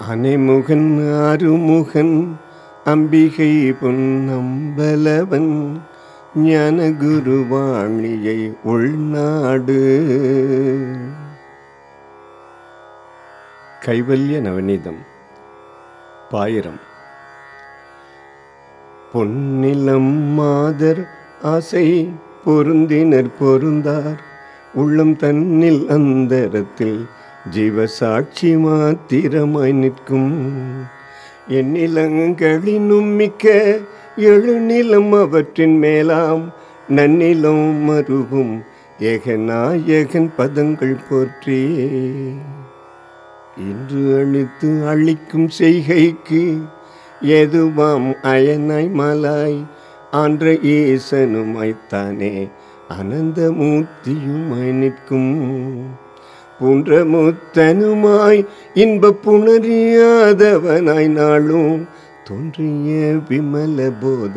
அனைமுகன் ஆறுமுகன் அம்பிகை பொன்னம்பலவன் ஞான குருவாணியை உள்நாடு. கைவல்ய நவநீதம் பாயிரம். பொன்னிலம் மாதர் ஆசை பொருந்தினர் பொருந்தார் உள்ளம் தன்னில் அந்தரத்தில் ஜீவசாட்சி மாத்திரமாய் நிற்கும். எண்ணிலங்களினும் மிக்க எழுநிலம் அவற்றின் மேலாம் நன்னிலம் மருகும் ஏகநாயகன் பதங்கள் போற்றி. இன்று அழித்து அழிக்கும் செய்கைக்கு எதுவாம் அயனாய் மலாய் ஆன்ற ஈசனுமாய்த்தானே. அனந்தமூர்த்தியுமாய் நிற்கும். புன்ற முத்தனுமாய் இன்ப புணரியாதவனாய் நாளும் தோன்றிய விமல போத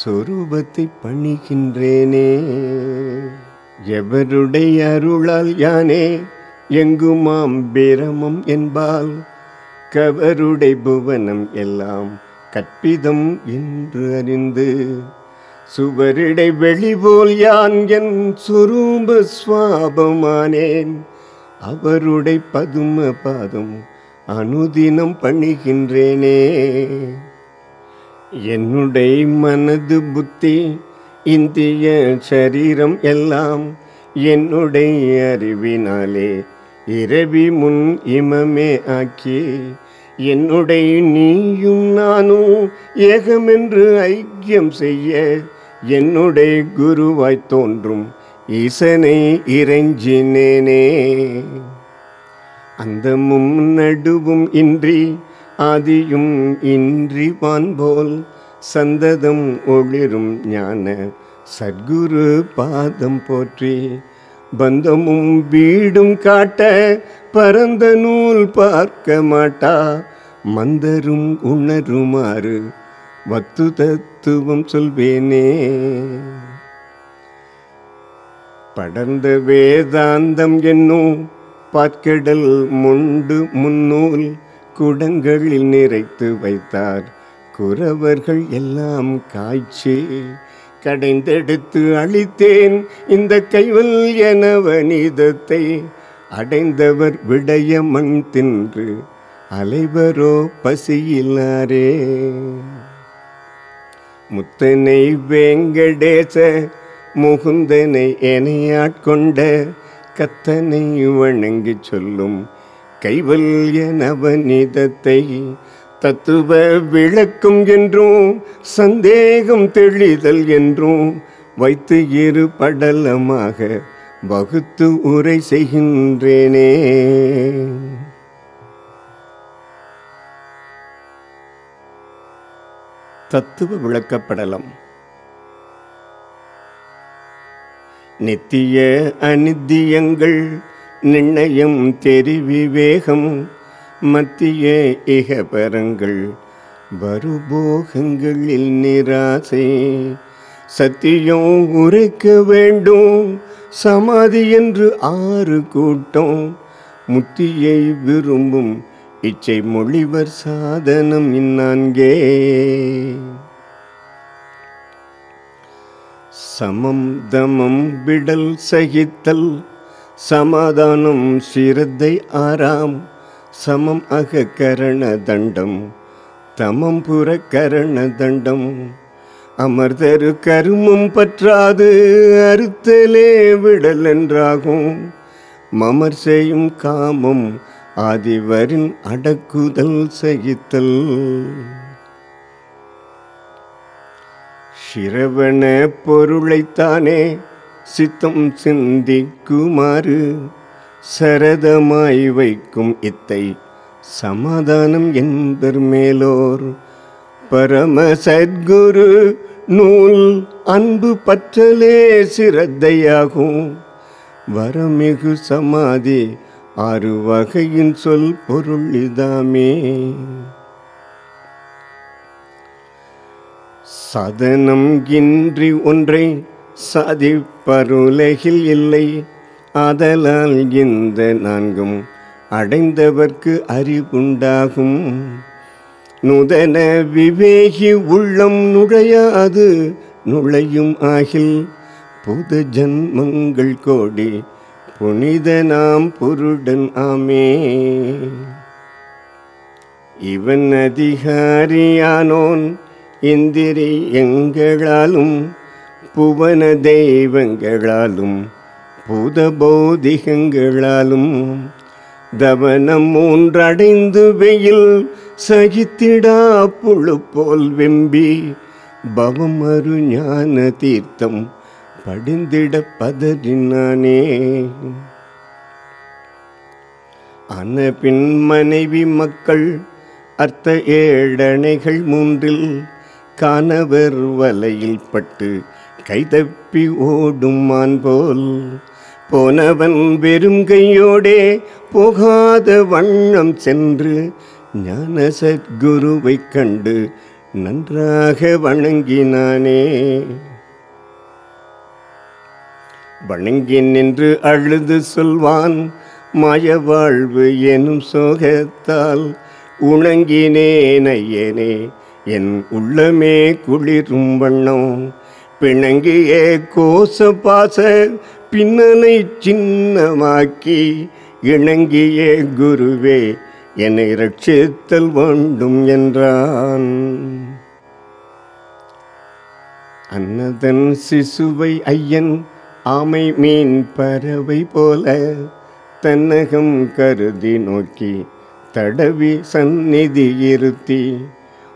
சொரூபத்தை பணிகின்றேனே. எவருடைய அருளால் யானே எங்குமாம் பிரமம் என்பால் கவருடை புவனம் எல்லாம் கற்பிதம் என்று அறிந்து சுவரிடை வெளிபோல் யான் என் சுரூப சுவாபமானேன். அவருடை பதும பாதம் அனுதினம் பணிகின்றேனே. என்னுடைய மனது புத்தி இந்திய சரீரம் எல்லாம் என்னுடைய அறிவினாலே இரவி முன் இமமே ஆக்கி என்னுடைய நீயும் நானும் ஏகமென்று ஐக்கியம் செய்ய என்னுடைய குருவாய் தோன்றும் இசனை இறைஞ்சினேனே. அந்தமும் நடுவும் இன்றி ஆதியும் இன்றி வான்போல் சந்ததம் ஒளிரும் ஞான சத்குரு பாதம் போற்றி. பந்தமும் வீடும் காட்ட பரந்த நூல் பார்க்க மாட்டா. மந்தரும் உணருமாறு வத்து தத்துவம் சொல்வேனே. படர்ந்த வேதாந்தம் என்னும் பாற்கடல் முண்டு முன்னூல் குடங்களில் நிறைத்து வைத்தார். குறவர்கள் எல்லாம் காய்ச்சி கடைந்தெடுத்து அழித்தேன். இந்த கைவல் என வனிதத்தை அடைந்தவர் விடைய மண் தின்று அலைவரோ பசியில்லாரே. முத்தனை வேங்கடேச முகுந்தனை ஏனையாட்கொண்ட கத்தனை வணங்கி சொல்லும் கைவல்ய நவநீதத்தை தத்துவ விளக்கும் என்றும் சந்தேகம் தெளிதல் என்றும் வைத்து இரு படலமாக வகுத்து உரை செய்கின்றேனே. தத்துவ விளக்கப்படலம். நித்திய அநித்தியங்கள் நிர்ணயம் தெரிவிவேகம் மத்திய இகபரங்கள் வருபோகங்களில் நிராசை சத்தியம் உரைக்க வேண்டும் சமாதி என்று ஆறு கூட்டம் முத்தியை விரும்பும் இச்சை மொழிவர் சாதனம் இன்னான்கே சமம் தமம் விடல் சகித்தல். சமாதானம் சிரத்தை ஆறாம். சமம் அக தண்டம். தமம் புறக்கரண தண்டம். அமர்தரு கருமம் பற்றாது அறுத்தலே விடல் என்றாகும். மமர் செய்யும் காமம் ஆதிவரின் அடக்குதல் சகித்தல். சிரவண பொருளைத்தானே சித்தம் சிந்திக்குமாறு சரதமாய் வைக்கும் இத்தை சமாதானம் என்பர் மேலோர். பரம சத்குரு நூல் அன்பு பற்றலே சிரத்தையாகும். வரமிகு சமாதி ஆறு வகையின் சொல் பொருள் இதாமே. சதனம் இன்றி ஒன்றை சதிப்பருலகில் இல்லை. அதலால் இந்த நான்கும் அடைந்தவர்க்கு அறிவுண்டாகும். நுதன விவேகி உள்ளம் நுழையாது நுழையும் ஆகில் புது ஜன்மங்கள் கோடி புனித நாம் புருடன் ஆமே. இவன் அதிகாரியானோன் இந்திரி எங்களாலும் புவன தெய்வங்களாலும் பூத பௌதிகங்களாலும் தவனம் மூன்றடைந்து வெயில் சகித்திடா புழு போல் வெம்பி பவம் அரு ஞான தீர்த்தம் படிந்திட பதறினானே. அனபின் மனைவி மக்கள் அர்த்த ஏழனைகள் மூன்றில் கணவர் வலையில் பட்டு கைதப்பி ஓடும் மான் போல். போனவன் வெறும் கையோடே போகாத வண்ணம் சென்று ஞான சத்குருவை கண்டு நன்றாக வணங்கினானே. வணங்கி நின்று அழுது சொல்வான் மாய வாழ்வு எனும் சோகத்தால் உணங்கினேன் ஐயனே. என் உள்ளமே குளிரும் வண்ணம். பிணங்கிய கோச பாச பின்னனை சின்னமாக்கி இணங்கிய குருவே என்னை ரட்சித்தல் வேண்டும் என்றான். அன்னதன் சிசுவை ஐயன் ஆமை மீன் பறவை போல தன்னகம் கருதி நோக்கி தடவி சந்நிதி இருத்தி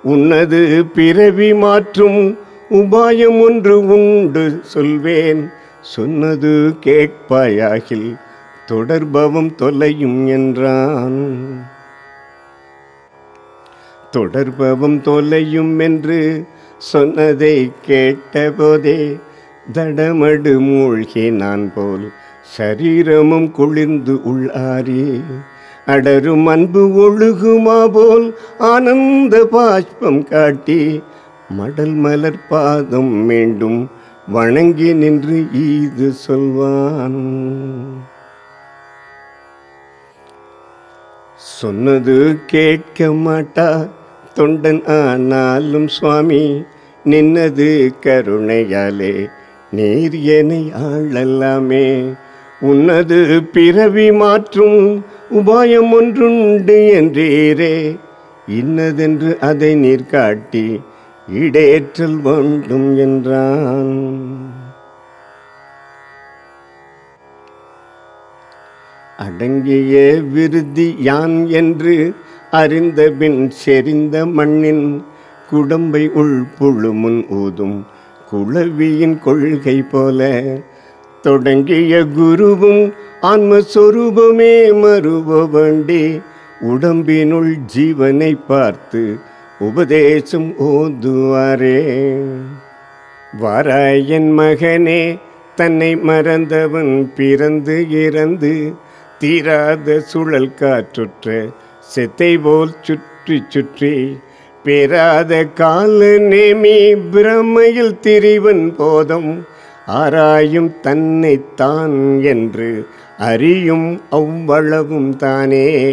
உன்னது பிறவி மாற்றும் உபாயம் ஒன்று உண்டு சொல்வேன். சொன்னது கேட்பாயாகில் தொடர்பவம் தொலையும் என்றான். தொடர்பவம் தொலையும் என்று சொன்னதை கேட்டபோதே தடமடு மூழ்கி நான் போல். சரீரமும் குளிர்ந்து உள்ளாரே அடரும் அன்பு ஒழுகுமா போல் ஆனந்த பாஷ்பம் காட்டி மடல் மலர் பாதம் மீண்டும் வணங்கி நின்று ஈது சொல்வான். சொன்னது கேட்க மாட்டா தொண்டன் ஆனாலும் சுவாமி நின்னது கருணையாலே நீர் என ஆளல்லாமே. உன்னது பிறவி மாற்றும் உபாயம் ஒன்றுண்டு என்றீரே. இன்னதென்று அதை நீர் காட்டி இடேற்றல் வேண்டும் என்றான். அடங்கிய விருதி யான் என்று அறிந்தபின் செறிந்த மண்ணின் குடம்பை உள் புழுமுன் ஊதும் குளவியின் கொள்கை போல தொடங்கிய குருவும் ஆன்மஸ்வரூபமே மறுபவண்டே. உடம்பினுள் ஜீவனை பார்த்து உபதேசம் ஓதுவாரே. வாராயன் மகனே தன்னை மறந்தவன் பிறந்து இறந்து தீராத சுழல் காற்றுற்ற செத்தை போல் சுற்றி சுற்றி பெறாத கால நேமி பிரமையில் திரிவன் போதம் ஆராயும் தன்னைத்தான் என்று அறியும் அவ்வளவும் தானே.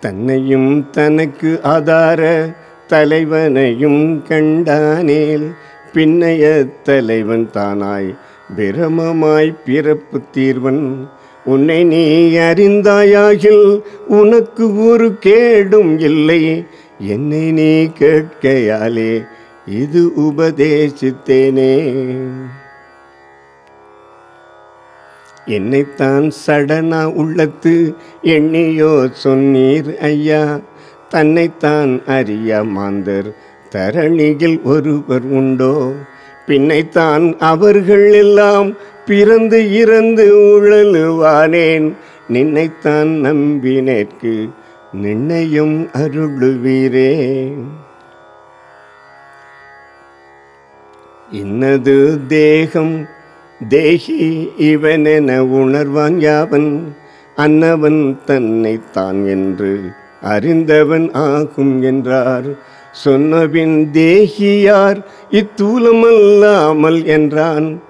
தன்னையும் தனக்கு ஆதார தலைவனையும் கண்டானேல் பின்னைய தலைவன் தானாய் பிரமமாய் பிறப்பு தீர்வன். உன்னை நீ அறிந்தாயாகில் உனக்கு ஒரு கேடும் இல்லை. என்னை நீ கேட்கையாலே இது உபதேசித்தேனே. என்னைத்தான் சடனா உள்ளத்து எண்ணியோ சொன்னீர் ஐயா. தன்னைத்தான் அறிய மாந்தர் தரணியில் ஒருவர் உண்டோ. பின்னைத்தான் அவர்கள் எல்லாம் பிறந்து இறந்து உழலுவானேன். நின்னைத்தான் நம்பினேற்கு நின்னையும் அருளுவீரே. இன்னது தேகம் தேகி இவனென உணர்வான் யாவன். அன்னவன் தன்னைத்தான் என்று அறிந்தவன் ஆகும் என்றார். சொன்னபின் தேகியார் இத்தூலமல்லாமல் என்றான்.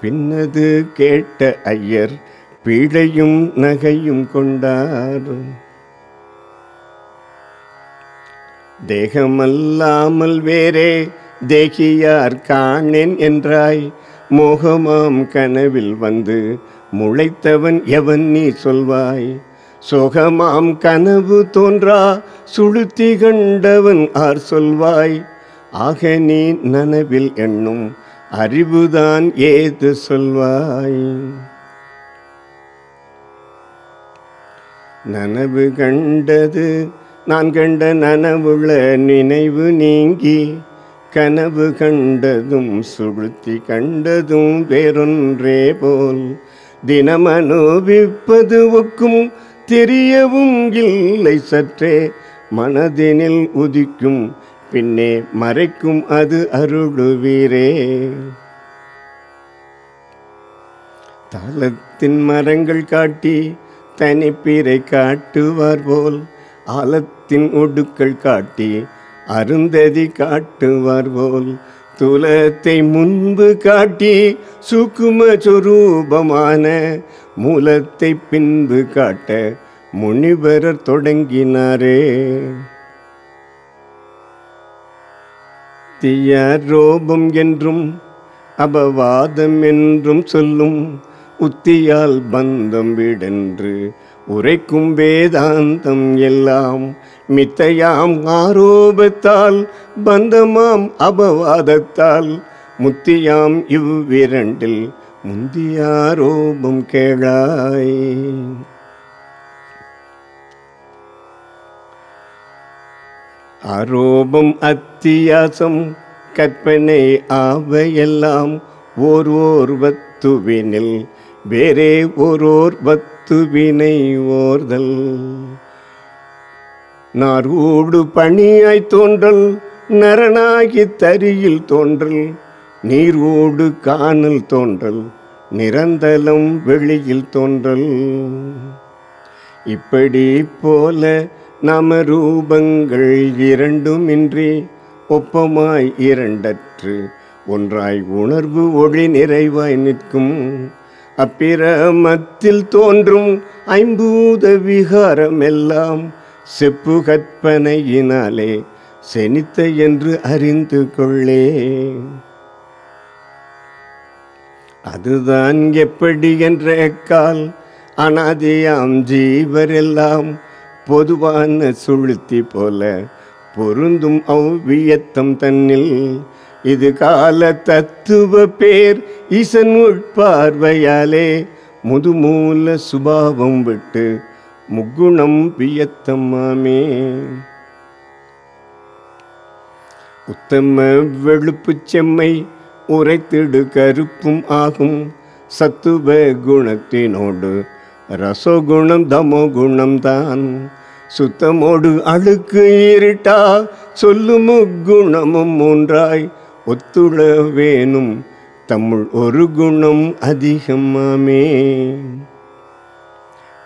பின்னது கேட்ட ஐயர் பீழையும் நகையும் கொண்டார். தேகமல்லாமல் வேறே தேகியார் காணேன் என்றாய். மோகமாம் கனவில் வந்து முளைத்தவன் எவன் நீ சொல்வாய்? சோகமாம் கனவு தோன்றா சுளுத்தி கண்டவன் ஆர் சொல்வாய்? ஆக நீ நனவில் எண்ணும் அறிவுதான் ஏது சொல்வாய்? நனவு கண்டது நான் கண்ட நனவுள்ள நினைவு நீங்கி கனவு கண்டதும் சுழுத்தி கண்டதும் வேறொன்றே போல். தினமனுபவிப்பது ஒக்கும் தெரியவும் இல்லை சற்றே. மனதினில் உதிக்கும் பின்னே மறைக்கும் அது அருளுவீரே. தாளத்தின் மரங்கள் காட்டி தனிப்பீரை காட்டுவார் போல் ஆலத்தின் ஒடுக்கள் காட்டி அருந்ததி காட்டுவார் போல். துலத்தை முன்பு காட்டி சுக்கும சுரூபமான மூலத்தை பின்பு காட்ட முனிவரர் தொடங்கினாரே. தியாரோபம் என்றும் அபவாதம் என்றும் சொல்லும் உத்தியால் பந்தம் விடென்று உரைக்கும் வேதாந்தம் எல்லாம் மித்தையாம் ஆரோபத்தால் பந்தமாம் அபவாதத்தால். முத்தியாம் இவ்விரண்டில் முந்தியாரோபம் கேளாய். ஆரோபம் அத்தியாசம் கற்பனை ஆவையெல்லாம் ஓர் ஓர் வத்துவினில் வேறே ஓரோர் வத்து துவினை ஓர்தல் நார்கூடு பணியாய் தோன்றல் நரனாகி தரியில் தோன்றல் நீர்வோடு காணல் தோன்றல் நிரந்தலம் வெளியில் தோன்றல். இப்படி போல நம ரூபங்கள் இரண்டுமின்றி ஒப்பமாய் இரண்டற்று ஒன்றாய் உணர்வு ஒளி நிறைவாய் நிற்கும். அப்பிரமத்தில் தோன்றும் ஐம்பூத விகாரம் எல்லாம் செப்பு கற்பனையினாலே செனித்த என்று அறிந்து கொள்ளே. அதுதான் எப்படி என்ற கால் அனாதியாம் ஜீவரெல்லாம் பொதுவான சுளுத்தி போல பொருந்தும் அவ்வியத்தம் தன்னில் இது கால தத்துவ பேர் ஈசன் உட்பார்வையாலே முதுமூல சுபாவம் விட்டு முக்குணம் வியத்தம்மாமே உத்தம வெளுப்புச் செம்மை உரைத்திடு கருப்பும் ஆகும் சத்துவ குணத்தினோடு ரசகுணம் தமோ குணம்தான் சுத்தமோடு அழுக்கு இருட்டா சொல்லும் குணமும் மூன்றாய் ஒத்துழ வேணும் தம்முள் ஒரு குணம் அதிகமாமே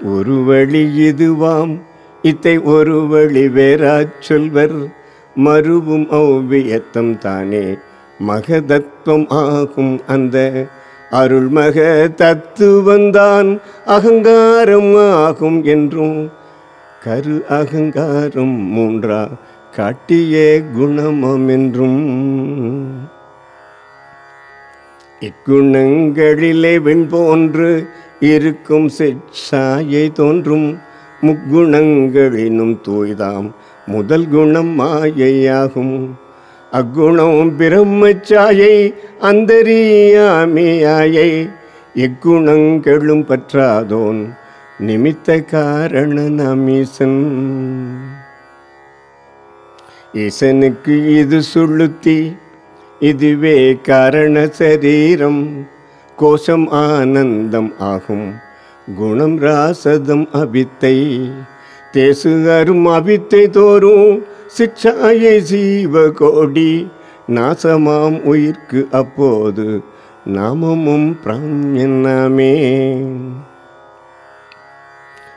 ஒரு வழி இதுவாம் இத்தை ஒரு வழி வேறா சொல்வர். மறுவும் அவ்வியத்தம் தானே மகதத்துவம் ஆகும் அந்த அருள்மக தத்துவந்தான். அகங்காரம் ஆகும் என்றும் கரு அகங்காரம் மூன்றா காட்டியே குணமம் என்றும் இக்குணங்களிலே வெண் போன்று இருக்கும் செச்சாயை தோன்றும். முக்குணங்களினும் தூய்தாம் முதல் குணம் மாயையாகும். அக்குணம் பிரம்மச்சாயை அந்தரியாமியாயை எக்குணங்களும் பற்றாதோன் நிமித்த காரண நமீசன். இசனுக்கு இது சுளுத்தி இதுவே காரண சரீரம். கோஷம் ஆனந்தம் ஆகும் குணம் ராசதம் அபித்தை தேசு அரும் அபித்தை தோறும் சிக்ஷாயை ஜீவ கோடி நாசமாம் உயிர்க்கு அப்போது நாமமும் பிராஞ்ஞனாமே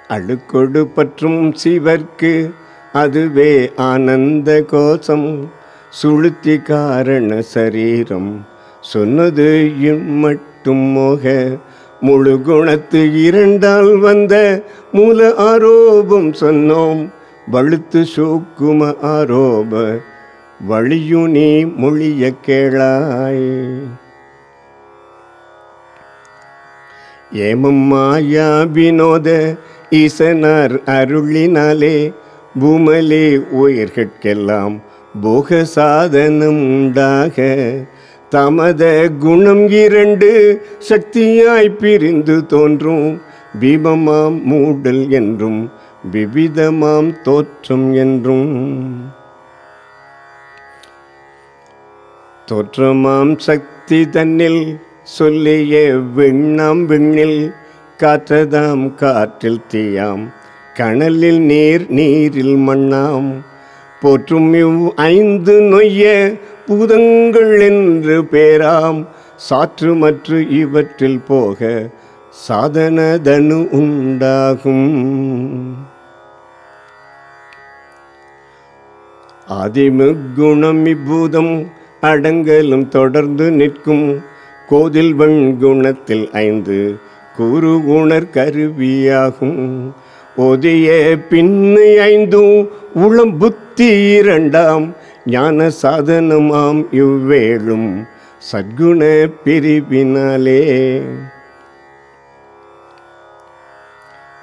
அழுக்கொடு பற்றும் சிவர்க்கு அதுவே ஆனந்த கோஷம். சுளுத்தி காரண சரீரம். சொன்னது இம்மட்டும் மோக. முழு குணத்து இரண்டால் வந்த மூல ஆரோபம் சொன்னோம். வழுத்து சூக்கும ஆரோப. வழியுனி மொழிய கேளாய். ஏமம் மாயா வினோத. ஈசனார் அருளினாலே பூமலே உயிர்கட்கெல்லாம் போக சாதனம் உண்டாக. தமத குணம் இரண்டு சக்தியாய் பிரிந்து தோன்றும். பீமமாம் மூடல் என்றும் விவிதமாம் தோற்றம் என்றும். தோற்றமாம் சக்தி தன்னில் சொல்லிய விண்ணாம் விண்ணில் காற்றதாம் காற்றில் தீயாம். கணலில் நீர் நீரில் மண்ணாம். போற்றும் இவ் ஐந்து நொய்ய பூதங்கள் என்று பேராம். சாற்று மற்ற இவற்றில் போக சாதனதனு உண்டாகும். ஆதிமுகுணம் இப்பூதம் அடங்கலும் தொடர்ந்து நிற்கும். கோதில் குணத்தில் ஐந்து கூறு உணர் கருவியாகும் ஒதிய பின்னு ஐந்தும் உளம் புத்தி இரண்டாம் ஞான சாதனமாம் இவ்வேளும் சத்குண பிரிவினாலே.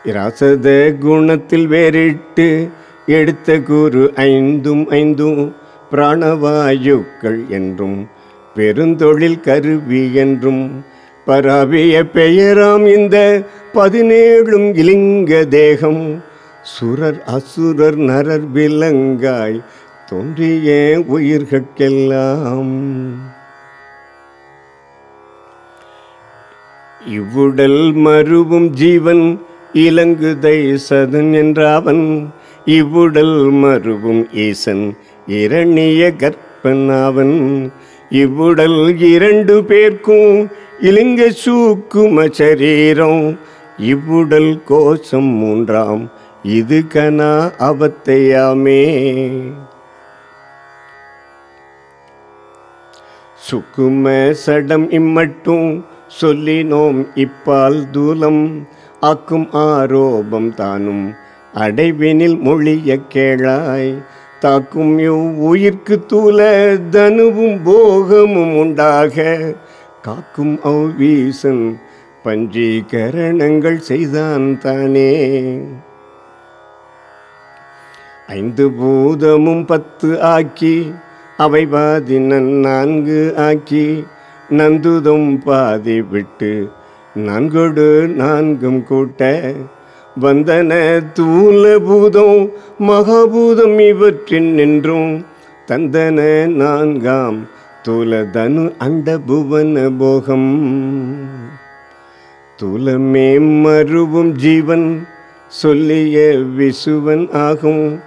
இராசத குணத்தில் வேறிட்டு எடுத்த குரு ஐந்தும் ஐந்தும் பிராணவாயுக்கள் என்றும் பெருந்தொழில் கருவி என்றும் பராபிய பெயராம் இந்த பதினேழும் இலிங்க தேகம். சுரர் அசுரர் நரர் விலங்காய் தோன்றிய உயிர்கட்கெல்லாம். இவ்வுடல் மருவும் ஜீவன் இலங்குதை சதன் என்றாவன். இவ்வுடல் மருவும் ஈசன் இரணிய கற்பன் அவன் இவ்வுடல் இரண்டு பேர்க்கும் இலிங்க சூக்கும சரீரம் இவ்வுடல் கோஷம் மூன்றாம் இது கனா அவத்தையாமே. சுக்கும சடம் இம்மட்டும் சொல்லினோம் இப்பால் தூலம் ஆக்கும் ஆரோபம் தானும் அடைவினில் மொழிய கேளாய். தாக்கும் இவ் உயிர்க்கு தூல தனுவும் போகமும் உண்டாக காக்கும் அவ்வீசன் பஞ்சீகரணங்கள் செய்தான் தானே. ஐந்து பூதமும் பத்து ஆக்கி அவை பாதி நான்கு ஆக்கி நந்துதும் பாதி விட்டு நான்கொடு நான்கும் கூட்ட வந்தன தூல பூதம் மகாபூதம் இவற்றின் நின்றும் தந்தன நான்காம் துலதனு அண்ட புவன போகம். தூலமே மருவும் ஜீவன் சொல்லிய விசுவன் ஆகும்.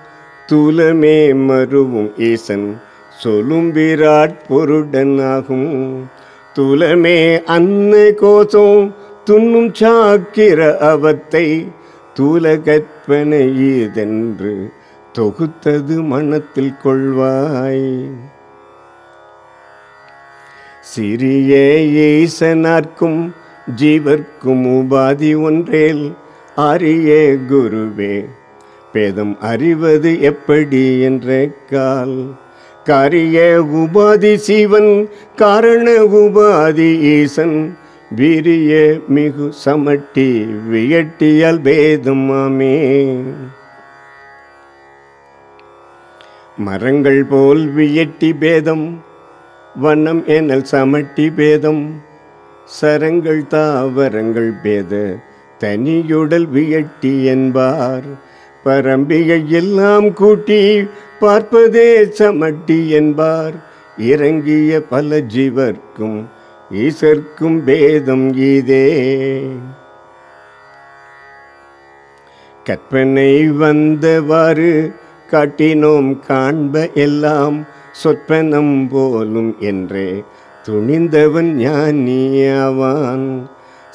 துலமே மருவும் ஈசன் சொல்லும் விராட் பொருடன் ஆகும். துலமே அன்ன கோசம் துண்ணும் சாக்கிர அவத்தை தூல கற்பனை ஈதென்று தொகுத்தது மனத்தில் கொள்வாய். சிறிய ஈசனார்க்கும் ஜீவர்க்கும் உபாதி ஒன்றேல் அரியே குருவே. பேதம் அறிவது எப்படி என்ற கால்? உபாதி சிவன் காரண உபாதி ஈசன். வீரிய மிகு சமட்டி வியட்டியால் வேதமாமே மரங்கள் போல் வியட்டி பேதம் வண்ணம் எனல் சமட்டி பேதம். சரங்கள் தாவரங்கள் பேத தனியுடல் வியட்டி என்பார். பரம்பிகை எல்லாம் கூட்டி பார்ப்பதே சமட்டி என்பார். இறங்கிய பல ஜீவர்க்கும் ஈசர்க்கும் பேதம் இதே. கற்பனை வந்தவாறு காட்டினோம் காண்ப எல்லாம் சொற்பனம் போலும் என்றே துணிந்தவன் ஞானியாவான்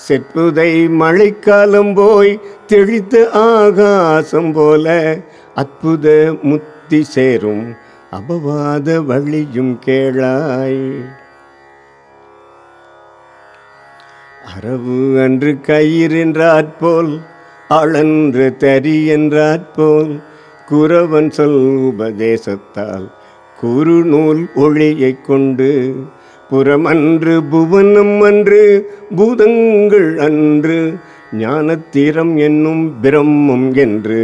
செற்புதை மழைக்காலம் போய் தெளித்த ஆகாசம் போல அற்புத முத்தி சேரும் அபவாத வழியும் கேளாய். அரவு அன்று கயிறென்றாற்போல் அளன்று தரி என்றாற்போல் குறவன் சொல் உபதேசத்தால் குறுநூல் ஒளியைக் கொண்டு புறமன்று புவனம் அன்று பூதங்கள் அன்று ஞானத்திரம் என்னும் பிரம்மம் என்று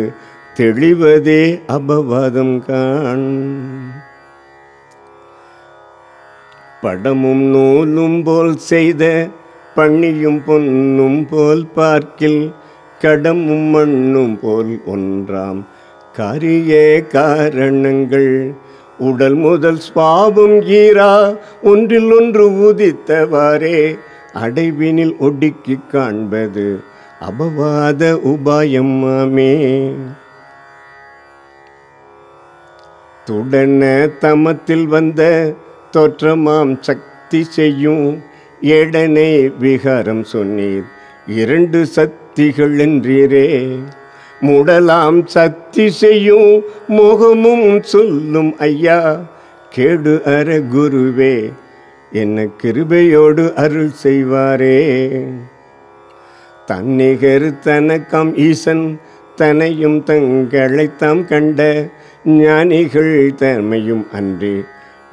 தெளிவதே அபவாதம் காண். படமும் நூலும் போல் செய்த பண்ணியும் பொன்னும் போல் பார்க்கில் கடமும் மண்ணும் போல் ஒன்றாம் காரிய காரணங்கள் உடல் முதல் ஸ்வாபம் ஈரா ஒன்றில் ஒன்று உதித்தவாறே அடைவினில் ஒடுக்கி காண்பது அபவாத உபாயம் மாமே துடன தமத்தில் வந்த தோற்றமாம் சக்தி செய்யும் ஏடனே விகாரம் சொன்னீர் இரண்டு சக்திகள் என்றீரே. முடலாம் சக்தி செய்யும் முகமும் சொல்லும் ஐயா. கேடு அற குருவே என்ன கிருபையோடு அருள் செய்வாரே. தன்னிகர் தனக்கம் ஈசன் தனையும் தங்களைத்தாம் கண்ட ஞானிகள் தன்மையும் அன்றி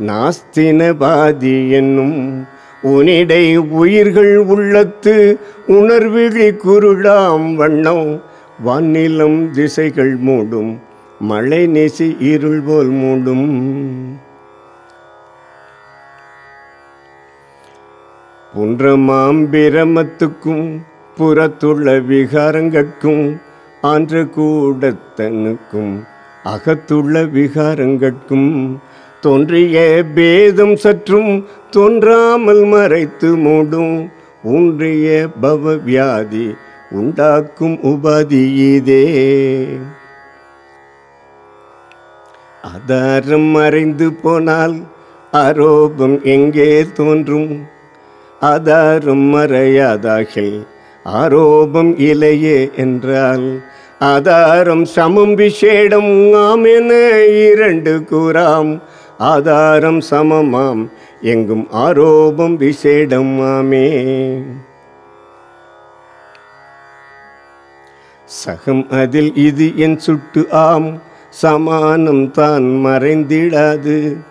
நாஸ்தினபாதி என்னும் உனிடை உயிர்கள் உள்ளத்து உணர்விழி குருடாம் வண்ணம் வானிலம் திசைகள் மூடும் மழை நெசி இருள் போல் மூடும். புன்ற மாம்பிரமத்துக்கும் புறத்துள்ள விகாரங்கட்கும் ஆன்ற கூடத்தனுக்கும் அகத்துள்ள விகாரங்கட்கும் தோன்றிய பேதம் சற்றும் தோன்றாமல் மறைத்து மூடும் ஊன்றிய பவ வியாதி உண்டாக்கும் உபதியிதே இதே. ஆதாரம் மறைந்து போனால் ஆரோபம் எங்கே தோன்றும்? ஆதாரம் மறையாதாகில் ஆரோபம் இலையே என்றால் ஆதாரம் சமம் விஷேடம் ஆம் என இரண்டு கூறாம். ஆதாரம் சமமாம் எங்கும் ஆரோபம் விசேடம் சகம் அதில் இது என் சுட்டு ஆம். சமானம் தான் மறைந்திடாது.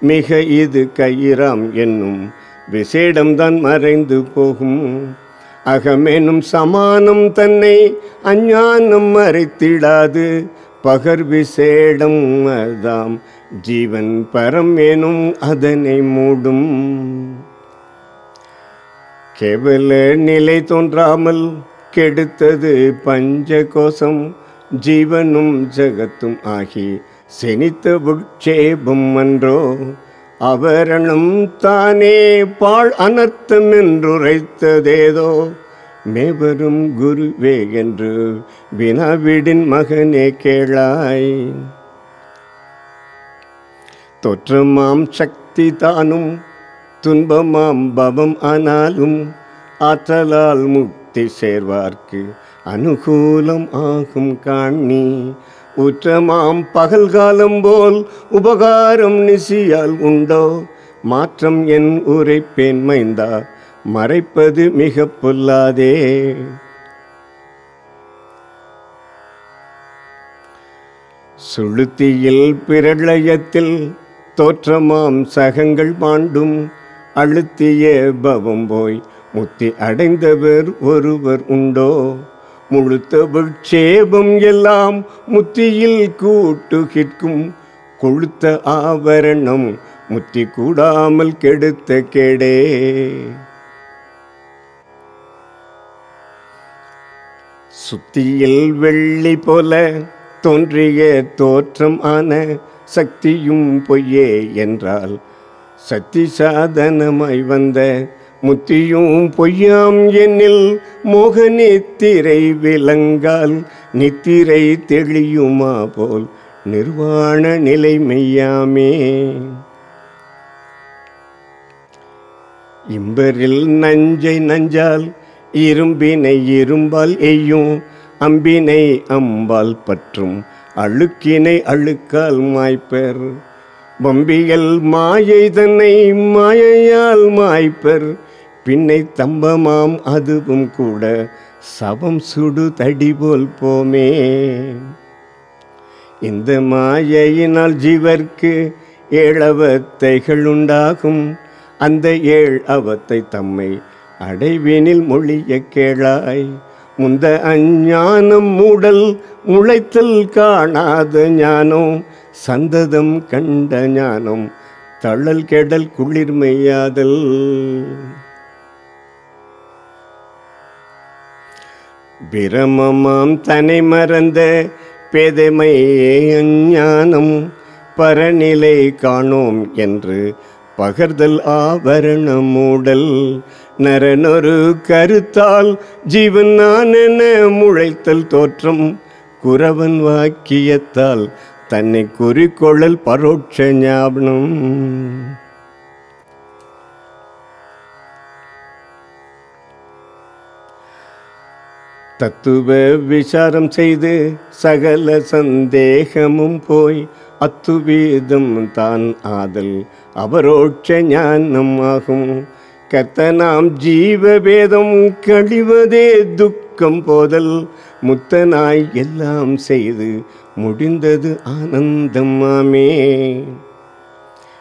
மிக இது கயிறாம் என்னும் விசேடம்தான் மறைந்து போகும். அகமெனும் சமானம் தன்னை அஞ்ஞானம் மறைத்திடாது. பகர் விசேடம் அதாம். ஜீவன் பரம் எனும் அதனை மூடும். கேவல நிலை தோன்றாமல் கெடுத்தது பஞ்ச கோஷம் ஜீவனும் ஜகத்தும் ஆகி செனித்த உட்சேபம் அன்றோ அவரணம் தானே பாழ் அனர்த்தம் என்றுரைத்ததேதோ மேவரும் குருவே என்று வினாவிடின் மகனே கேளாய். தொற்றமாம் சக்தி தானும் துன்பமாம் பவம் ஆனாலும் ஆற்றலால் முக் முக்தி சேர்வார்க்கு அனுகூலம் ஆகும் காணி உற்றமாம் பகல்காலம் போல் உபகாரம் நிசியால் உண்டோ? மாற்றம் என் உரைப்பேன் மைந்தா மறைப்பது மிக பொல்லாதே. சுளுத்தியில் பிரளயத்தில் தோற்றமாம் சகங்கள் பாண்டும் அழுத்திய பவம் போய் முத்தி அடைந்தவர் ஒருவர் உண்டோ? முழுத்த விட்சேபம் எல்லாம் முத்தியில் கூட்டுகிற்கும் கொழுத்த ஆவரணம் முத்தி கூடாமல் கெடுத்த கெடே. சுத்தியில் வெள்ளி போல தோன்றிய தோற்றம் ஆன சக்தியும் பொய்யே என்றால் சக்தி சாதனமாய் வந்த முத்தியும் பொய்யாம் என்னில் மோக நித்திரை விளங்கால் நித்திரை தெளியுமா போல் நிர்வாண நிலை மெய்யாமே. இம்பரில் நஞ்சை நஞ்சால் இரும்பினை இரும்பால் எய்யும் அம்பினை அம்பால் பற்றும் அழுக்கினை அழுக்கால் மாய்ப்பர். பம்பியல் மாயை தன்னை மாயையால் மாய்ப்பர். பின்னை தம்பமாம் அதுவும் கூட சவம் சுடு தடி போல் போமே. இந்த மாயையினால் ஜீவர்க்கு ஏழவத்தைகள் உண்டாகும். அந்த ஏழ் அவத்தை தம்மை அடைவினில் மொழிய கேளாய். முந்த அஞ்ஞானம் மூடல் முளைத்தல் காணாத ஞானம் சந்ததம் கண்ட ஞானம் தள்ளல் கெடல் குளிர்மையாதல். பிரமமாம் தனை மறந்த பேதைமையே அஞ்ஞானம் பரநிலை காணோம் என்று பகர்தல் ஆபரண மூடல் நரனொரு கருத்தால் ஜீவன் நான் என முளைத்தல் தோற்றம். குறவன் வாக்கியத்தால் தன்னை குறிக்கொள்ளல் பரோட்ச ஞாபனம். தத்துவ விசாரம் செய்து சகல சந்தேகமும் போய் அத்துவீதம் தான் ஆதல். அவரோட்ச ஞானம் ஆகும். கத்தனாம் ஜீவபேதம் கழிவதே துக்கம் போதல். முத்தனாய் எல்லாம் செய்து முடிந்தது ஆனந்தம் ஆமே.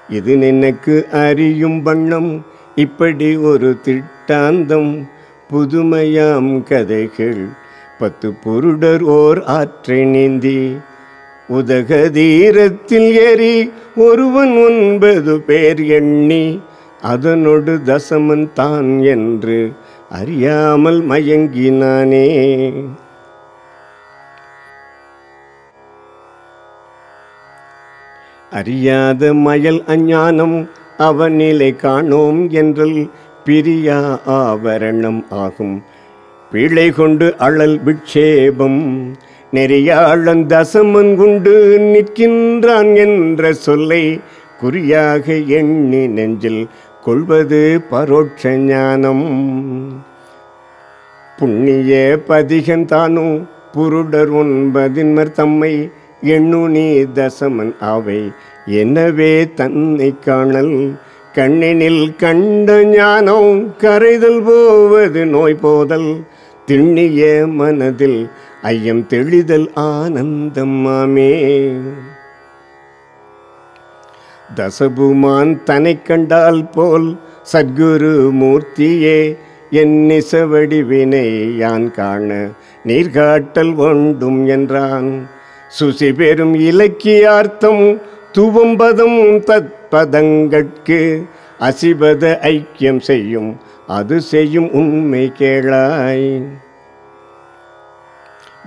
இது நினக்கு அறியும் வண்ணம். இப்படி ஒரு திட்டாந்தம் புதுமையாம் கதைகள். பத்து பொருடர் ஓர் ஆற்றை நீந்தி உதகதீரத்தில் ஏறி ஒருவன் ஒன்பது பேர் எண்ணி அதனொடு தசமன் தான் என்று அறியாமல் மயங்கினானே. அறியாத மயல் அஞ்ஞானம் அவனிலை காணோம் என்றல் பிரியா ஆவரணம் ஆகும். பிழை கொண்டு அழல் விட்சேபம் நெறியாளன் தசமன் குண்டு நிற்கின்றான் என்ற சொல்லை குறியாக எண்ணி நெஞ்சில் கொள்வது பரோட்ச ஞானம். புண்ணிய பதிகன் புருடர் ஒன்பதின்மர் தம்மை எண்ணு நீ தசமன் அவை எனவே தன்னை காணல் கண்ணினில் கண்ட ஞானம் கரைதல் போவது நோய் போதல். திண்ணிய மனதில் ஐயம் தெளிதல் ஆனந்தம் ஆமே தசபுமான் தனை கண்டால் போல் சத்குரு மூர்த்தியே என் நிசவடிவினை யான் காண நீர்காட்டல் ஒண்டும் என்றான். சுசி பெரும் இலக்கியார்த்தம் துவம்பதம் தத்பதங்கட்கு அசிபத ஐக்கியம் செய்யும். அது செய்யும் உண்மை கேளாய்.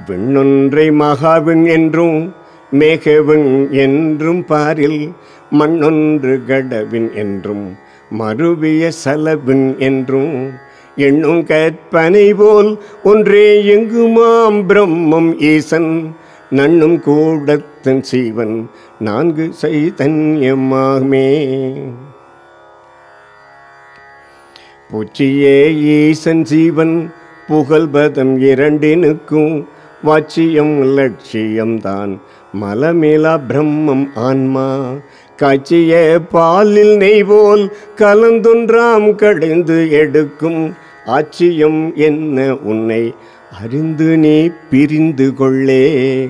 விண்ணொன்றை மகாவின் என்றும் மேகவின் என்றும் பாரில் மண்ணொன்று கடவின் என்றும் மறுவிய சலவின் என்றும் எண்ணும் கற்பனை போல் ஒன்றே எங்குமாம் பிரம்மம் ஈசன். நண்ணும் கூடத்தன் சீவன் நான்கு சைதன்யமாகுமே. பூச்சியே ஈசன் சீவன் புகழ்பதம் இரண்டினுக்கும் வாட்சியம் லட்சியம்தான். மலமேலா பிரம்மம் ஆன்மா காட்சிய பாலில் நெய்வோல் கலந்துன்றாம் கடைந்து எடுக்கும் ஆட்சியம் என்ன உன்னை அறிந்து நீ பிரிந்து கொள்ளே.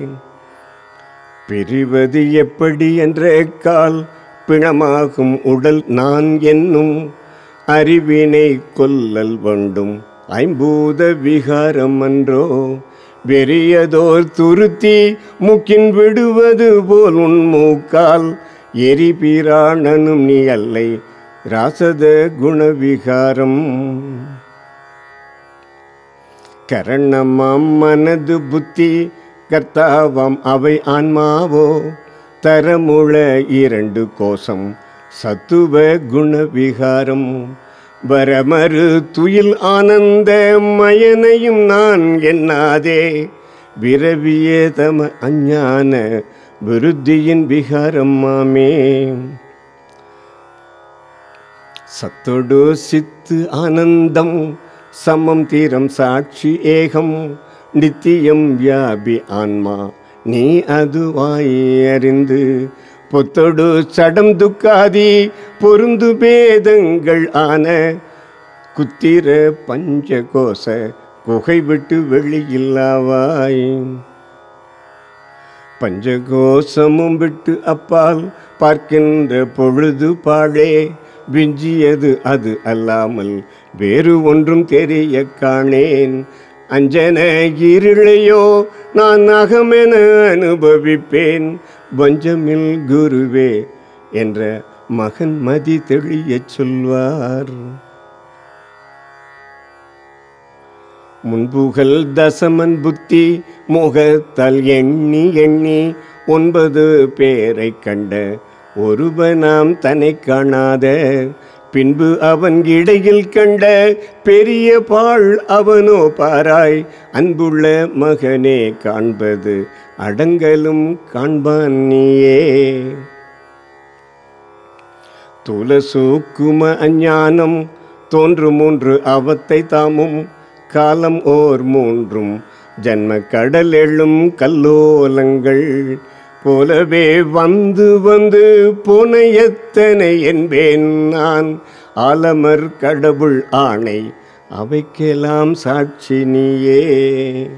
பிரிவது எப்படி என்ற கால் பிணமாகும் உடல் நான் என்னும் அறிவினை கொல்லல் வேண்டும். ஐம்பூத விகாரம் அன்றோ வெறியதோர் துருத்தி முக்கின் விடுவது போல் உன் மூக்கால் எரிபிராணனும் நீ அல்லை. ராசத குணவிகாரம். கரணமாம் மனது புத்தி கர்த்தாவாம் அவை ஆன்மாவோ. தரமுழ இரண்டு கோஷம் சத்துவ குணவிகாரம். வரமறு துயில் ஆனந்த மயனையும் நான் எண்ணாதே. விரவிய தம அஞ்ஞான விருத்தியின் விகாரம் மாமே. சத்தொடு சித்து ஆனந்தம் சமம் தீரம் சாட்சி ஏகம் நித்தியம் வியாபி ஆன்மா. நீ அதுவாய் அறிந்து பொத்தொடு சடம் துக்காதி பொருந்து பேதங்கள் ஆன குத்திர பஞ்சகோச குகை விட்டு வெளியில்லாவாய். பஞ்சகோசமும் விட்டு அப்பால் பார்க்கின்ற பொழுது பாழே விஞ்சியது அது அல்லாமல் வேறு ஒன்றும் தெரிய காணேன். அஞ்சன இருளையோ நான் அகமென அனுபவிப்பேன். பஞ்சமில் குருவே என்ற மகன் மதி தெளியச் சொல்வார். முன்புகள் தசமன் புத்தி முகத்தால் எண்ணி எண்ணி ஒன்பது பேரை கண்ட ஒருவனாம் தன்னை காணாத பின்பு அவன் இடையில் கண்ட பெரிய பாள் அவனோ பாராய். அன்புள்ள மகனே காண்பது அடங்கலும் காண்பான் நீயே. துலசூக்கும அஞ்ஞானம் தோன்று மூன்று அவத்தை தாமும். காலம் ஓர் மூன்றும் ஜன்ம கடல் எழும் கல்லோலங்கள். போலவே வந்து வந்து போன எத்தனை என்பேன் நான். ஆலமர் கடவுள் ஆணை அவைக்கெல்லாம் சாட்சி நீயே.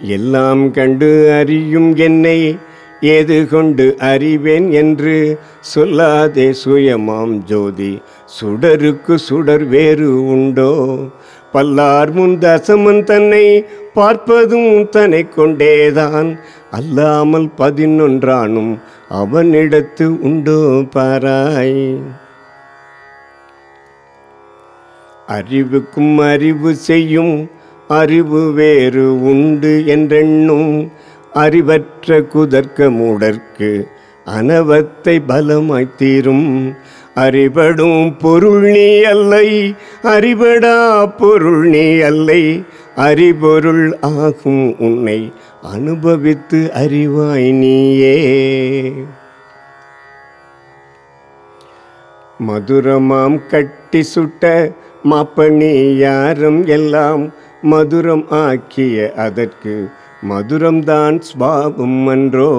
எல்லாம் கண்டு அறியும் என்னை ஏது கொண்டு அறிவேன் என்று சொல்லாதே சுயமாம் ஜோதி. சுடருக்கு சுடர் வேறு உண்டோ? பல்லார் முன் தசமன் தன்னை பார்ப்பதும் தன்னை கொண்டேதான். அல்லாமல் பதினொன்றானும் அவனிடத்து உண்டோ பாராய். அறிவுக்கும் அறிவு செய்யும் அறிவு வேறு உண்டு என்றெண்ணும். அறிவற்ற குதர்க்க மூடற்கு அனவத்தை பலமாய் தீரும். அறிபடும் பொருள் நீ அல்லை அறிபடா பொருள் நீ அல்லை. அறிபொருள் ஆகும் உன்னை அனுபவித்து அறிவாய் நீயே. மதுரமாம் கட்டி சுட்ட மாப்பணி யாரும் எல்லாம் மதுரம் ஆக்கிய அதற்கு மதுரம்தான் ஸ்வாபம் என்றோ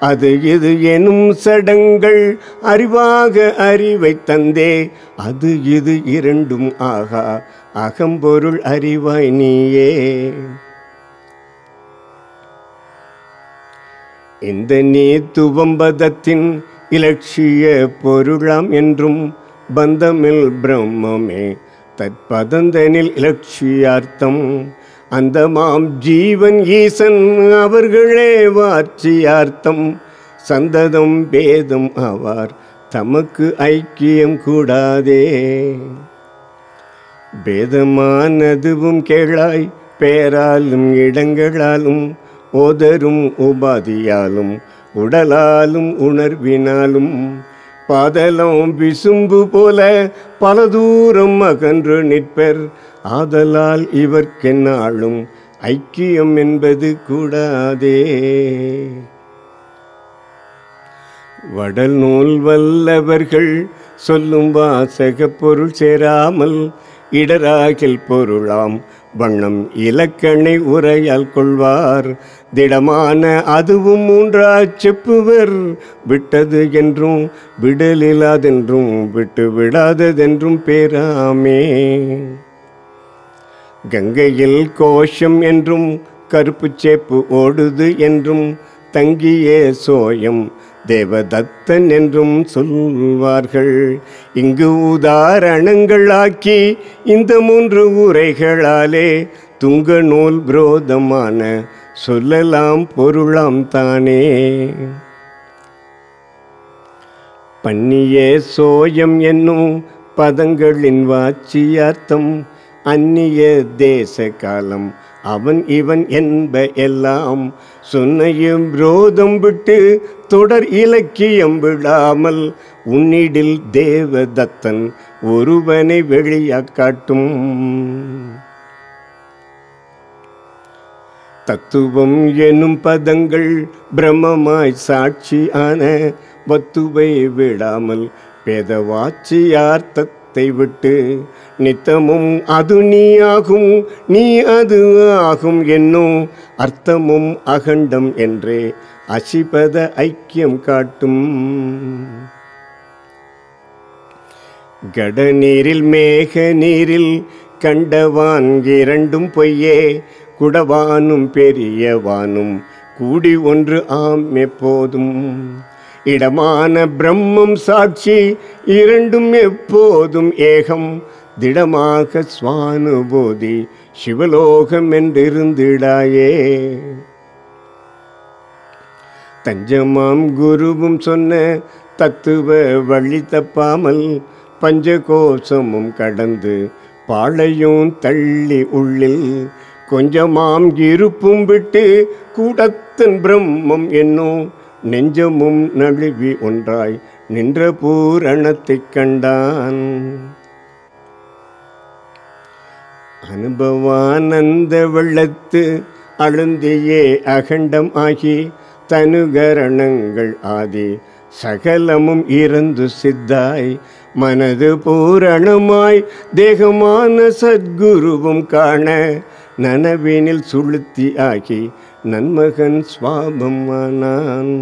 அது இது எனும் சடங்கள் அறிவாக அறிவை தந்தே. அது இது இரண்டும் ஆகா அகம்பொருள் அறிவாய் நீயே. இந்த நீ துவம்பதத்தின் இலட்சிய பொருளாம் என்றும் பந்தமில் பிரம்மமே. தற்பதந்தனில் இலட்சியார்த்தம் அந்த மாம் ஜீவன் ஈசன் அவர்களே வாட்சியார்த்தம் சந்ததம் பேதம் ஆவார் தமக்கு ஐக்கியம் கூடாதே. பேதமானதுவும் கேளாய் பேராலும் இடங்களாலும் ஓதரும் உபாதியாலும் உடலாலும் உணர்வினாலும். பாதலம் விசும்பு போல பல தூரம் அகன்று நிற்பர் ஆதலால் இவர்க்கென்னாலும் ஐக்கியம் என்பது கூடாதே. வடல் நூல் வல்லவர்கள் சொல்லும் வாசக பொருள் சேராமல் இடராகில் பொருளாம் வண்ணம் இலக்கணை உரையால் கொள்வார். திடமான அதுவும் மூன்றா செப்புவர். விட்டது என்றும் விடலில்லாதென்றும் விட்டு விடாததென்றும் பேராமே. கங்கையில் கோஷம் என்றும் கருப்பு சேப்பு ஓடுது என்றும் தங்கியே சோயம் தேவதத்தன் என்றும் சொல்வார்கள். இங்கு உதாரணங்களாக்கி இந்த மூன்று உரைகளாலே துங்க நூல் புரோதமான சொல்லலாம் பொருளாம் தானே. பன்னியே சோயம் என்னும் பதங்களின் வாட்சியார்த்தம் அந்நிய தேச காலம் அவன் இவன் என்ப எல்லாம் சொன்னையும் ரோதம் விட்டு தொடர் இலக்கியம் விடாமல் உன்னிடில் தேவதத்தன் ஒருவனை வெளியாக் காட்டும். தத்துவம் எனும் பதங்கள் பிரம்மமாய் சாட்சியான வத்துவை விடாமல் பேதவாச்சியார் தத் பேதவாட்சியார்த்தத்தை விட்டு நித்தமும் அது நீ ஆகும் நீ அது ஆகும் என்னும் அர்த்தமும் அகண்டம் என்றே அசிபத ஐக்கியம் காட்டும். கடநீரில் மேக நீரில் கண்டவான் இரண்டும் பொய்யே குடவானும் பெரியவானும் கூடி ஒன்று ஆம் எப்போதும். இடமான பிரம்மம் சாட்சி இரண்டும் எப்போதும் ஏகம். திடமாக சுவானுபூதி சிவலோகம் என்றிருந்திடாயே. தஞ்சமாம் குருவும் சொன்ன தத்துவ வழி தப்பாமல் பஞ்சகோசமும் கடந்து பாழையும் தள்ளி உள்ளில் கொஞ்சமாம் இருப்பும் விட்டு கூடத்தன் பிரம்மம் என்னும் நெஞ்சமும் நழுவி ஒன்றாய் நின்ற பூரணத்தைக் கண்டான். அனுபவானந்த வெள்ளத்து அழுந்தியே அகண்டம் ஆகி தனுகரணங்கள் ஆதி சகலமும் இறந்து சித்தாய் மனது பூரணமாய் தேகமான சத்குருவும் காண நனவினில் சுளுத்தி ஆகி நன்மகன் சுவாபம் ஆனான்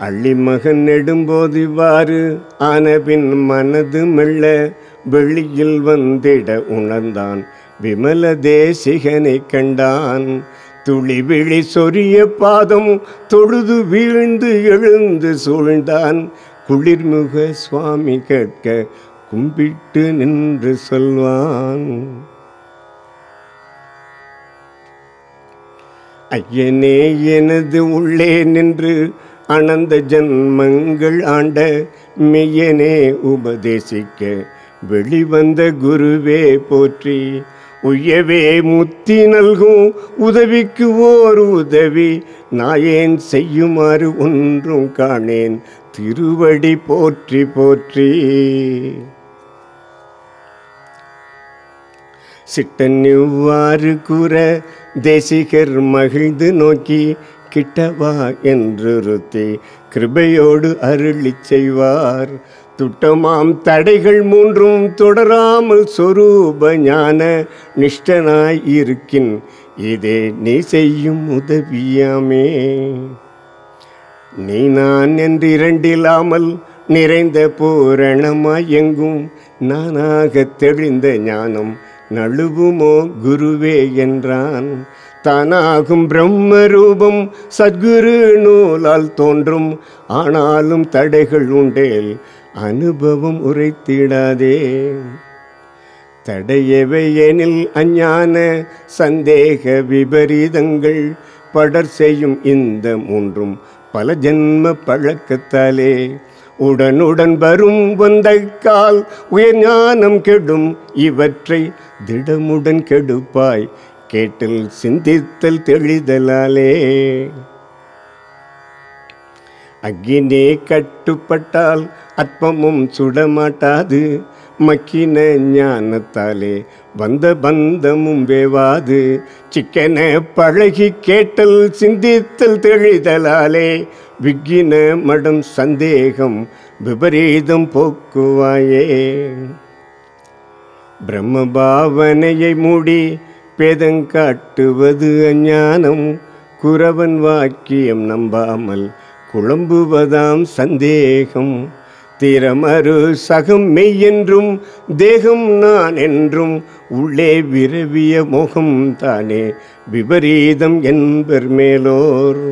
அள்ளிமகன் நெடும்போது இவ்வாறு ஆனபின் மனது மெல்ல வெளியில் வந்திட உணர்ந்தான். விமல தேசிகனை கண்டான். துளி விழி சொரிய பாதம் தொழுது வீழ்ந்து எழுந்து சூழ்ந்தான். குளிர்முக சுவாமி கேட்க கும்பிட்டு நின்று சொல்வான். ஐயனே எனது உள்ளே நின்று அனந்த ஜன்மங்கள் ஆண்ட மெய்யனே உபதேசிக்க வெளிவந்த குருவே போற்றி. உயவே முத்தி நல்கும் உதவிக்கு ஓர் உதவி. நாயேன் செய்யுமாறு ஒன்றும் காணேன். திருவடி போற்றி போற்றி. சிட்டன் இவ்வாறு கூற தேசிகர் மகிழ்ந்து நோக்கி கிட்டவா என்று ருத்தி கிருபையோடு அருளிச் செய்வார். துட்டமாம் தடைகள் மூன்றும் தொடராமல் சொரூப ஞான நிஷ்டனாய் இருக்கின் இதே நீ செய்யும் உதவியாமே. நீ நான் என்று இரண்டில்லாமல் நிறைந்த பூரணமாய் எங்கும் நானாக தெளிந்த ஞானம் நழுவுமோ குருவே என்றான். தானாகும் பிரம்ம ரூபம் சத்குரு நூலால் தோன்றும். ஆனாலும் தடைகள் உண்டேல் அனுபவம் உரைத்திடாதே. தடையவை எனில் அஞ்ஞான சந்தேக விபரீதங்கள் படர் செய்யும் இந்த மூன்றும் பல ஜென்ம பழக்கத்தாலே. உடனுடன் வரும் வந்தக்கால் உயர் ஞானம் கெடும். இவற்றை திடமுடன் கெடுப்பாய். கேட்டில் சிந்தித்தல் தெளிதலாலே. அக்கினே கட்டுப்பட்டால் அற்பமும் சுடமாட்டாது. மக்கின ஞானத்தாலே வந்த பந்தமும் வேவாது. சிக்கன பழகி கேட்டல் சிந்தித்தல் தெளிதலாலே. விக்கின மடம் சந்தேகம் விபரீதம் போக்குவாயே. பிரம்ம பாவனையை மூடி பேதங்காட்டுவது அஞ்ஞானம் குறவன் வாக்கியம் நம்பாமல் குழம்புவதாம் சந்தேகம். திறமறு சகம் மெய் என்றும் தேகம் நான் என்றும் உள்ளே விரவிய முகம் தானே விபரீதம் என்பர் மேலோர்.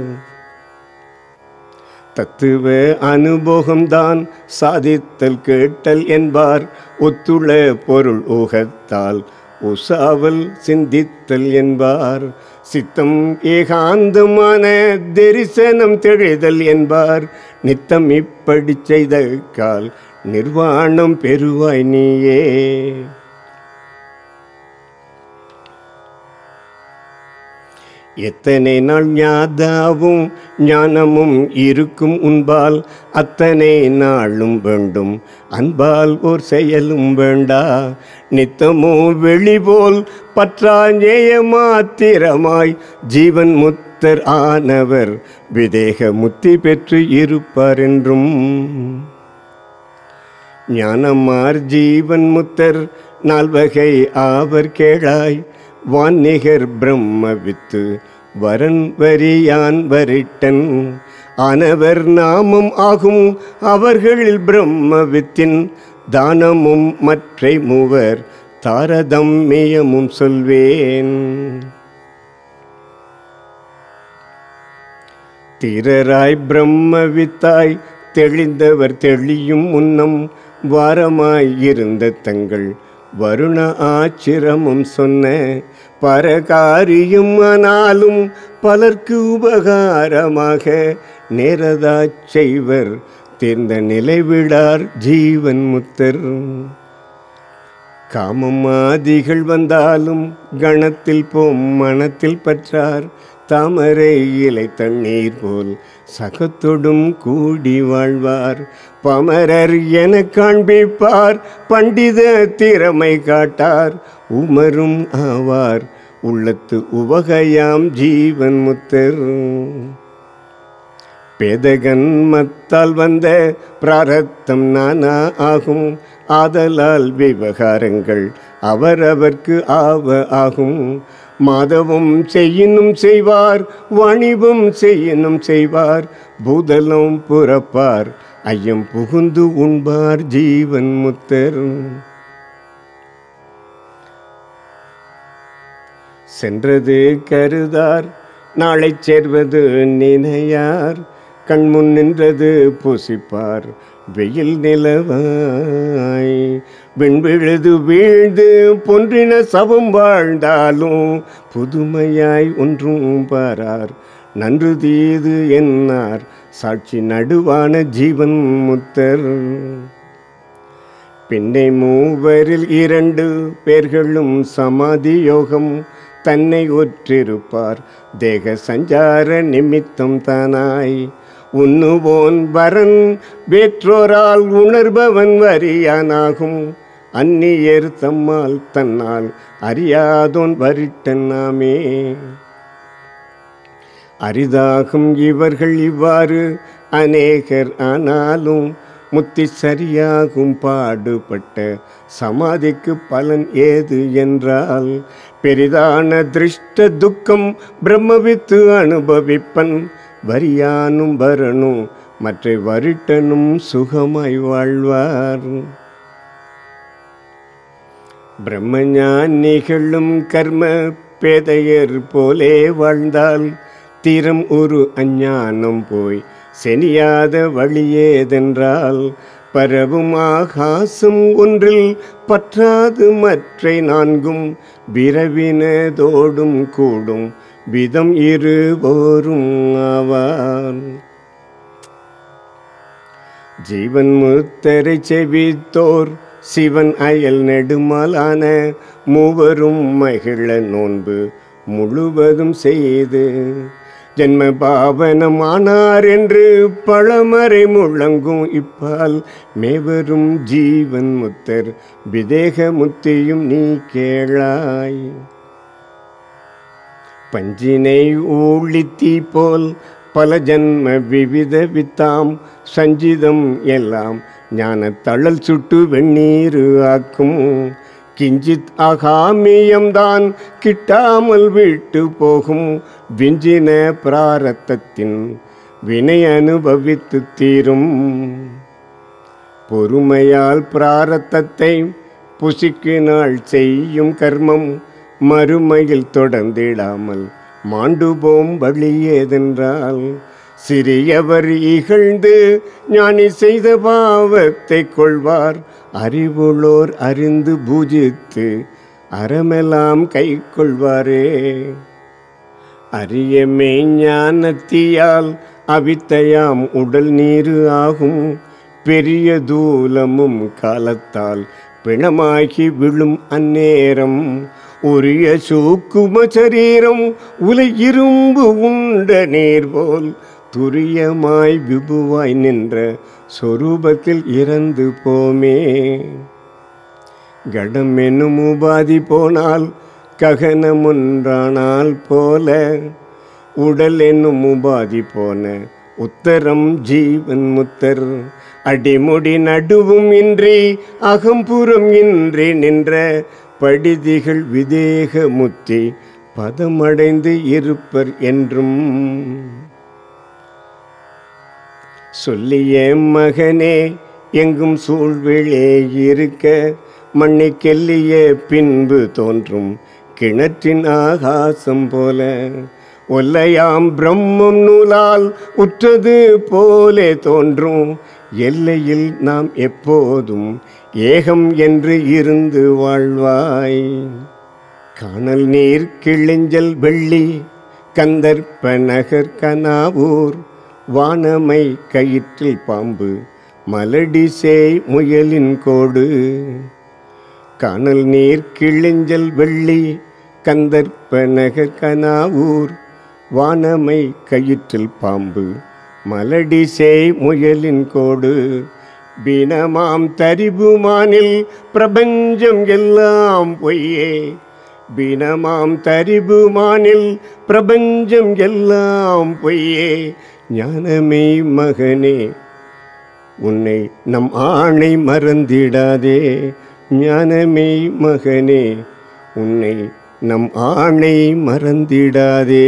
தத்துவ அனுபோகம்தான் சாதித்தல் கேட்டல் என்பார். ஒத்துள பொருள் ஊகத்தால் உசாவல் சிந்தித்தல் என்பார். சித்தம் ஏகாந்தமான தரிசனம் தெளிதல் என்பார். நித்தம் இப்படி செய்த கால் நிர்வாணம் பெறுவாய் நீயே. எத்தனை நாள் ஞாதாவும் ஞானமும் இருக்கும் உன்பால் அத்தனை நாளும் வேண்டும். அன்பால் ஓர் செயலும் வேண்டா. நித்தமோ வெளிபோல் பற்றா நேய மாத்திரமாய் ஜீவன் முத்தர் ஆனவர் விதேக முத்தி பெற்று இருப்பார் என்றும். ஞானமார் ஜீவன் முத்தர் நால்வகை ஆவர் கேளாய். வான்நிகர் பிரம்ம வித்து வரன் வரியான் வரிட்டன். ஆனவர் நாமம் ஆகும் அவர்களில் பிரம்ம வித்தின் தானமும் மற்றை மூவர் தாரதம்மியமும் சொல்வேன். திரராய் பிரம்மவித்தாய் தெளிந்தவர் தெளியும் முன்னம் வாரமாய் இருந்த தங்கள் வருண ஆச்சிரமும் சொன்ன பரகாரியும் ஆனாலும் பலர்க்கு உபகாரமாக நேரதாச் செய்வர். தேர்ந்த நிலைவிடார் ஜீவன் முத்தர். காமம் ஆதிகள் வந்தாலும் கணத்தில் போம் மனத்தில் பற்றார். தாமரை இலை தண்ணீர் போல் சகத்தொடும் கூடி வாழ்வார். பமரர் என காண்பிப்பார் பண்டித திறமை காட்டார் உமரும் ஆவார். உள்ளத்து உவகையாம் ஜீவன் முத்தர். பேதகன் மத்தால் வந்த பிராரத்தம் நானா ஆகும். ஆதலால் விவகாரங்கள் அவரவர்க்கு ஆவ ஆகும். மதவும் செய்யினும் செய்வார் வணிவும் செய்யினும் செய்வார் பூதலம் புறப்பார் ஐயம் புகுந்து உண்பார் ஜீவன் முத்தர். சென்றது கருதார் நாளை சேர்வது நினையார் கண்முன் நின்றது பூசிப்பார் வெயில் நிலவாய். விண்விழுது வீழ்ந்து பொன்றின சவம் வாழ்ந்தாலும் புதுமையாய் ஒன்றும் பாரார். நன்று தீது என்னார். சாட்சி நடுவான ஜீவன் முத்தர். பின்னை மூவரில் இரண்டு பேர்களும் சமாதி யோகம் தன்னை ஒற்றிருப்பார். தேக சஞ்சார நிமித்தம் தானாய். உண்ணுவோன் வரன் வேற்றோரால் உணர்பவன் வரியானாகும். அந்நியர் தம்மால் தன்னால் அறியாதோன் வரிட்டன்னாமே அரிதாகும் இவர்கள் இவ்வாறு அநேகர் ஆனாலும் முத்தி சரியாகும் பாடுபட்ட சமாதிக்கு பலன் ஏது என்றால் பெரிதான திருஷ்ட துக்கம் பிரம்மவித்து அனுபவிப்பன் வரியானும் வரணும் மற்ற வருட்டனும் சுகமாய் வாழ்வார். பிரம்மஞான் நிகழும் கர்ம பேதையர் போலே வாழ்ந்தால் திறம் ஒரு அஞ்ஞானம் போய் செனியாத வழியேதென்றால் பரவும் ஆகாசம் ஒன்றில் பற்றாது மற்ற நான்கும் விரவினதோடும் கூடும் விதம் இருவோரும் ஆவார். ஜீவன் முத்தரை செவித்தோர் சிவன் அயல் நெடுமலான மூவரும் மகிழ நோன்பு முழுவதும் செய்து ஜென்ம பாவனமானார் என்று பழமறை முழங்கும் இப்பால் மேவரும் ஜீவன் முத்தர் விதேக முத்தியும் நீ கேளாய். பஞ்சினை ஊழித்தி போல் பல ஜன்ம விவித வித்தாம். சஞ்சிதம் எல்லாம் ஞான தழல் சுட்டு வெந்நீர் ஆக்கும். கிஞ்சித் அகாமியம்தான் கிட்டாமல் விட்டு போகும். விஞ்சின பிராரத்தத்தின் வினை அனுபவித்து தீரும். பொறுமையால் பிராரத்தத்தை புசிக்கினாள் செய்யும் கர்மம். மறுமையில் தொடர்ந்திடாமல் மாண்டுபோம் வழியேதென்றால் சிறியவர் இகழ்ந்து ஞானி செய்த பாவத்தை கொள்வார். அறிவுளோர் அறிந்து பூஜித்து அறமெல்லாம் கை கொள்வாரே அரிய மெய்ஞானத்தியால் அவித்தையாம் உடல் நீரு ஆகும். பெரிய தூலமும் காலத்தால் பிணமாகி விழும் அந்நேரம் உரிய சூக்கும சரீரம் உலை இரும்பு உண்ட நீர் போல் துரியமாய் விபுவாய் நின்ற சொரூபத்தில் இறந்து போமே. கடம் என்னும் உபாதி போனால் ககனமுன்றானால் போல. உடல் என்னும் உபாதி போன உத்தரம் ஜீவன் முத்தர். அடிமுடி நடுவும் இன்றி அகம்புறம் இன்றி நின்ற படிதிகள் விதேக முத்தி பதமடைந்து இருப்பர் என்றும். சொல்லிய மகனே எங்கும் சூழ்விலே இருக்க மண்ணை கெல்லிய பின்பு தோன்றும் கிணற்றின் ஆகாசம் போல. ஒல்லையாம் பிரம்மம் நூலால் உற்றது போலே தோன்றும். எல்லையில் நாம் எப்போதும் ஏகம் என்று இருந்து வாழ்வாய். காணல் நீர் கிழிஞ்சல் வெள்ளி கந்தர்ப்ப நகர் கனாவூர் வானமை கயிற்றில் பாம்பு மலடிசே முயலின் கோடு. காணல் நீர் கிழிஞ்சல் வெள்ளி கந்தர்ப்ப நகர் கனாவூர் வானமை கயிற்றில் பாம்பு மலடிசே முயலின் கோடு. பினமாம் தரிபுமானில் பிரபஞ்சம் எல்லாம் பொய்யே. பினமாம் தரிபுமானில் பிரபஞ்சம் எல்லாம் பொய்யே. ஞானமே மகனே உன்னை நம் ஆணை மறந்திடாதே. ஞானமே மகனே உன்னை நம் ஆணை மறந்திடாதே.